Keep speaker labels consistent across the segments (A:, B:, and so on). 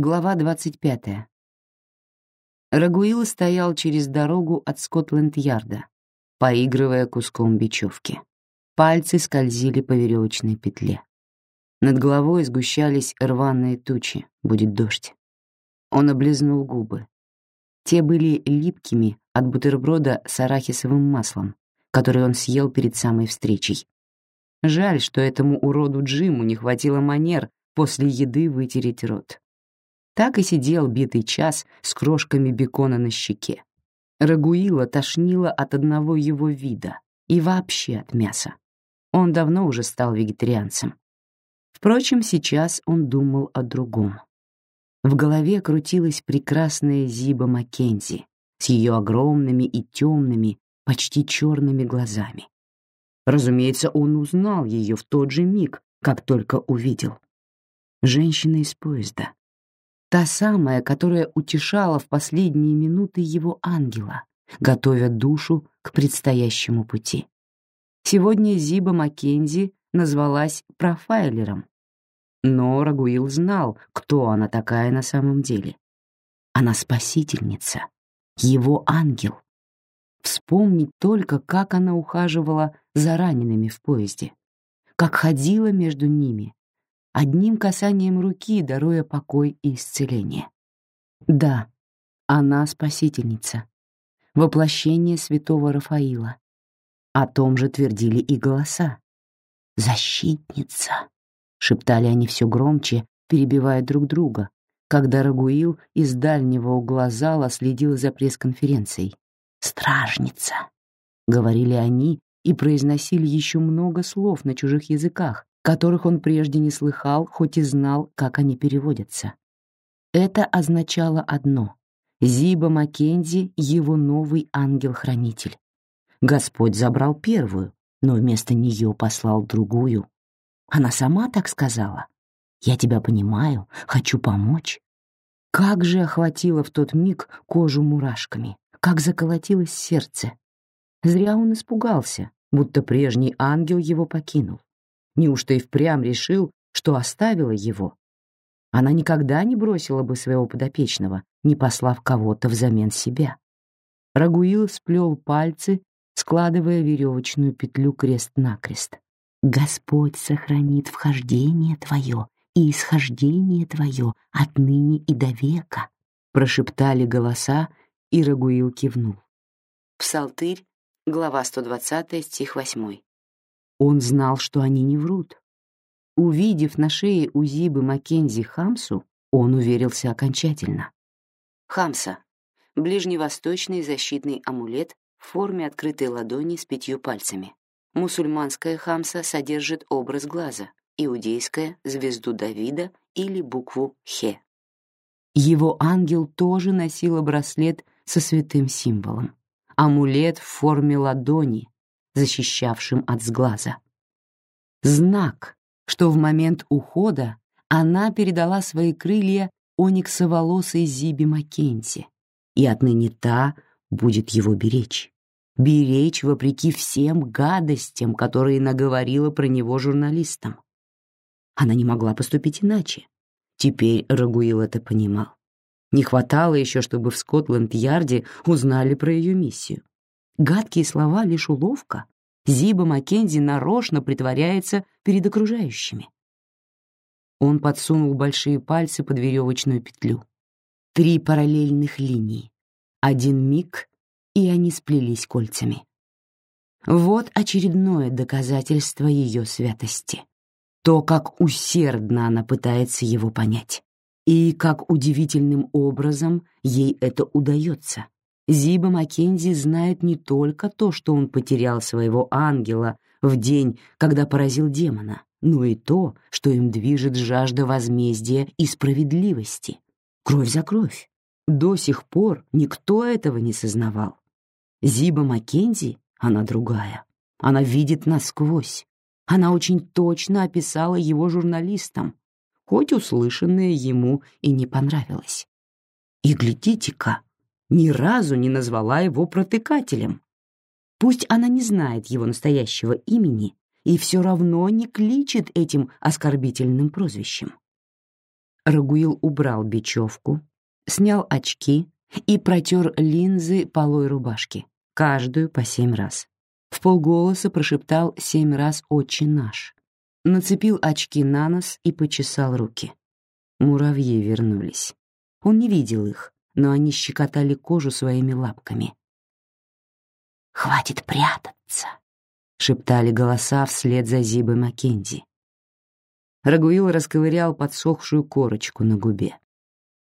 A: Глава 25. Рагуил стоял через дорогу от Скотланд-Ярда, поигрывая куском бечевки. Пальцы скользили по веревочной петле. Над головой сгущались рваные тучи, будет дождь. Он облизнул губы. Те были липкими от бутерброда с арахисовым маслом, который он съел перед самой встречей. Жаль, что этому уроду Джиму не хватило манер после еды вытереть рот. Так и сидел битый час с крошками бекона на щеке. Рагуила тошнило от одного его вида и вообще от мяса. Он давно уже стал вегетарианцем. Впрочем, сейчас он думал о другом. В голове крутилась прекрасная Зиба Маккензи с ее огромными и темными, почти черными глазами. Разумеется, он узнал ее в тот же миг, как только увидел. Женщина из поезда, Та самая, которая утешала в последние минуты его ангела, готовя душу к предстоящему пути. Сегодня Зиба Маккензи назвалась профайлером. Но Рагуил знал, кто она такая на самом деле. Она спасительница, его ангел. Вспомнить только, как она ухаживала за ранеными в поезде, как ходила между ними, одним касанием руки даруя покой и исцеление. Да, она спасительница, воплощение святого Рафаила. О том же твердили и голоса. «Защитница!» — шептали они все громче, перебивая друг друга, когда Рагуил из дальнего угла зала следил за пресс-конференцией. «Стражница!» — говорили они и произносили еще много слов на чужих языках, которых он прежде не слыхал, хоть и знал, как они переводятся. Это означало одно — Зиба Маккензи — его новый ангел-хранитель. Господь забрал первую, но вместо нее послал другую. Она сама так сказала. «Я тебя понимаю, хочу помочь». Как же охватило в тот миг кожу мурашками, как заколотилось сердце. Зря он испугался, будто прежний ангел его покинул. Неужто и впрямь решил, что оставила его? Она никогда не бросила бы своего подопечного, не послав кого-то взамен себя. Рагуил сплел пальцы, складывая веревочную петлю крест-накрест. «Господь сохранит вхождение твое и исхождение твое отныне и до века», прошептали голоса, и Рагуил кивнул. Псалтырь, глава 120, стих 8. Он знал, что они не врут. Увидев на шее у Зибы Маккензи Хамсу, он уверился окончательно. Хамса — ближневосточный защитный амулет в форме открытой ладони с пятью пальцами. Мусульманская хамса содержит образ глаза, иудейская — звезду Давида или букву Хе. Его ангел тоже носил браслет со святым символом. Амулет в форме ладони, защищавшим от сглаза. Знак, что в момент ухода она передала свои крылья ониксоволосой Зиби Маккензи, и отныне та будет его беречь. Беречь вопреки всем гадостям, которые наговорила про него журналистам. Она не могла поступить иначе. Теперь Рагуил это понимал. Не хватало еще, чтобы в Скотланд-Ярде узнали про ее миссию. Гадкие слова — лишь уловка. Зиба Маккензи нарочно притворяется перед окружающими. Он подсунул большие пальцы под веревочную петлю. Три параллельных линии. Один миг, и они сплелись кольцами. Вот очередное доказательство ее святости. То, как усердно она пытается его понять. И как удивительным образом ей это удается. Зиба Маккензи знает не только то, что он потерял своего ангела в день, когда поразил демона, но и то, что им движет жажда возмездия и справедливости. Кровь за кровь. До сих пор никто этого не сознавал. Зиба Маккензи, она другая. Она видит насквозь. Она очень точно описала его журналистам, хоть услышанное ему и не понравилось. И глядите-ка, ни разу не назвала его протыкателем. Пусть она не знает его настоящего имени и все равно не кличет этим оскорбительным прозвищем. Рагуил убрал бечевку, снял очки и протер линзы полой рубашки, каждую по семь раз. В полголоса прошептал семь раз «Отче наш». Нацепил очки на нос и почесал руки. Муравьи вернулись. Он не видел их, но они щекотали кожу своими лапками. «Хватит прятаться!» — шептали голоса вслед за Зибой Маккензи. Рагуил расковырял подсохшую корочку на губе.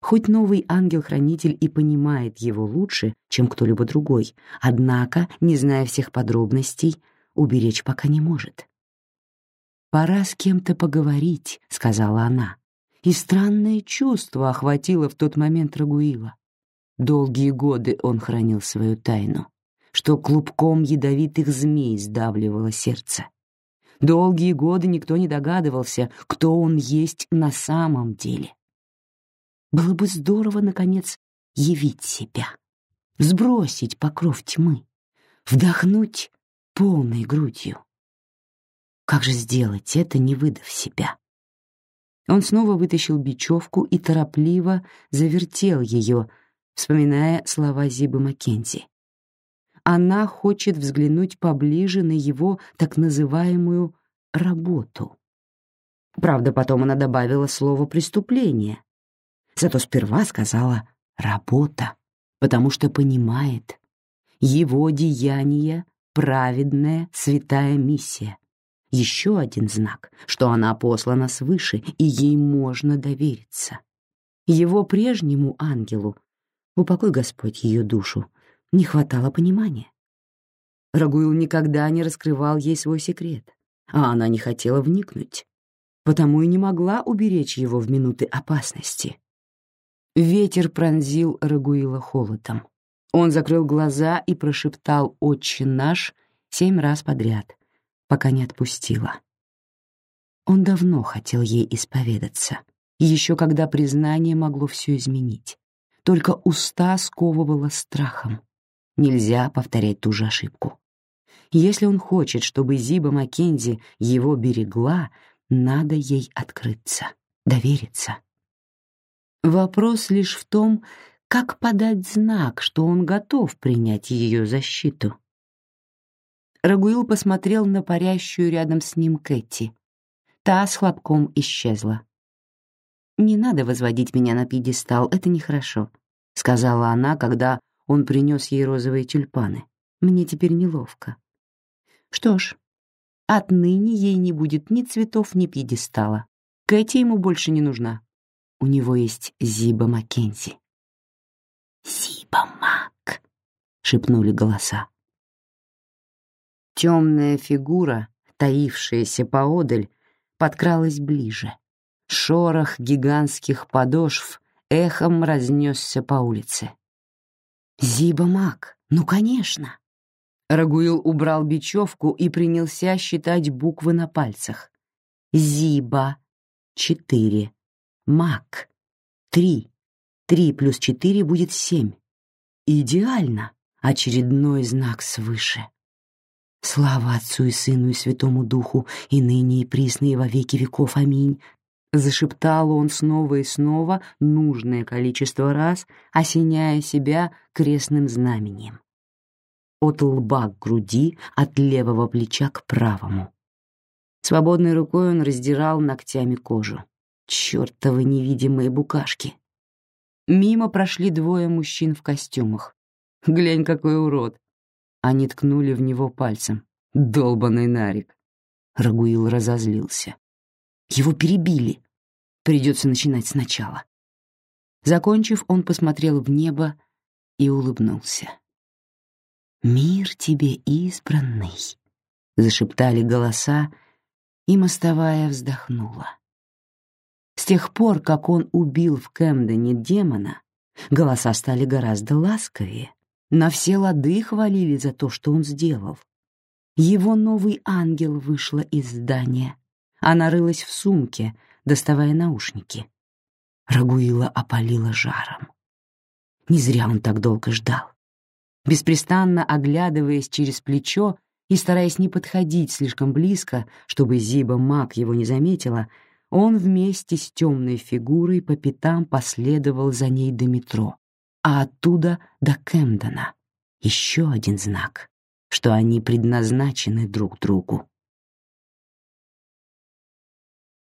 A: Хоть новый ангел-хранитель и понимает его лучше, чем кто-либо другой, однако, не зная всех подробностей, уберечь пока не может. «Пора с кем-то поговорить», — сказала она. И странное чувство охватило в тот момент Рагуила. Долгие годы он хранил свою тайну, что клубком ядовитых змей сдавливало сердце. Долгие годы никто не догадывался, кто он есть на самом деле. Было бы здорово, наконец, явить себя, сбросить покров тьмы, вдохнуть полной грудью. Как же сделать это, не выдав себя? Он снова вытащил бечевку и торопливо завертел ее, вспоминая слова Зибы Маккензи она хочет взглянуть поближе на его так называемую работу. Правда, потом она добавила слово «преступление». Зато сперва сказала «работа», потому что понимает, его деяние — праведная святая миссия. Еще один знак, что она послана свыше, и ей можно довериться. Его прежнему ангелу, упокой Господь ее душу, не хватало понимания. Рагуил никогда не раскрывал ей свой секрет, а она не хотела вникнуть, потому и не могла уберечь его в минуты опасности. Ветер пронзил Рагуила холодом. Он закрыл глаза и прошептал «Отче наш» семь раз подряд, пока не отпустила. Он давно хотел ей исповедаться, еще когда признание могло все изменить. Только уста сковывало страхом. Нельзя повторять ту же ошибку. Если он хочет, чтобы Зиба Маккензи его берегла, надо ей открыться, довериться. Вопрос лишь в том, как подать знак, что он готов принять ее защиту. Рагуил посмотрел на парящую рядом с ним Кэти. Та с хлопком исчезла. «Не надо возводить меня на пьедестал, это нехорошо», — сказала она, когда он принес ей розовые тюльпаны. Мне теперь неловко. Что ж, отныне ей не будет ни цветов, ни пьедестала. Кэти ему больше не нужна. У него есть Зиба Маккензи. «Зиба Мак», — шепнули голоса. Темная фигура, таившаяся поодаль, подкралась ближе. Шорох гигантских подошв эхом разнесся по улице. Зиба Мак, ну, конечно. Рагуил убрал бечевку и принялся считать буквы на пальцах. Зиба — четыре. Мак — три. Три плюс четыре будет семь. Идеально. Очередной знак свыше. Слава Отцу и Сыну и Святому Духу, и ныне и присно и во веки веков. Аминь. Зашептал он снова и снова нужное количество раз, осеняя себя крестным знамением. От лба к груди, от левого плеча к правому. Свободной рукой он раздирал ногтями кожу. Чёртовы невидимые букашки. Мимо прошли двое мужчин в костюмах. Глянь, какой урод. Они ткнули в него пальцем. Долбаный нарик. Рагуил разозлился. Его перебили. Придется начинать сначала. Закончив, он посмотрел в небо и улыбнулся. «Мир тебе избранный», — зашептали голоса, и мостовая вздохнула. С тех пор, как он убил в Кэмдене демона, голоса стали гораздо ласковее, на все лады хвалили за то, что он сделал. Его новый ангел вышла из здания. Она рылась в сумке, доставая наушники. Рагуила опалила жаром. Не зря он так долго ждал. Беспрестанно оглядываясь через плечо и стараясь не подходить слишком близко, чтобы Зиба Мак его не заметила, он вместе с темной фигурой по пятам последовал за ней до метро, а оттуда до Кэмдена. Еще один знак, что они предназначены друг другу.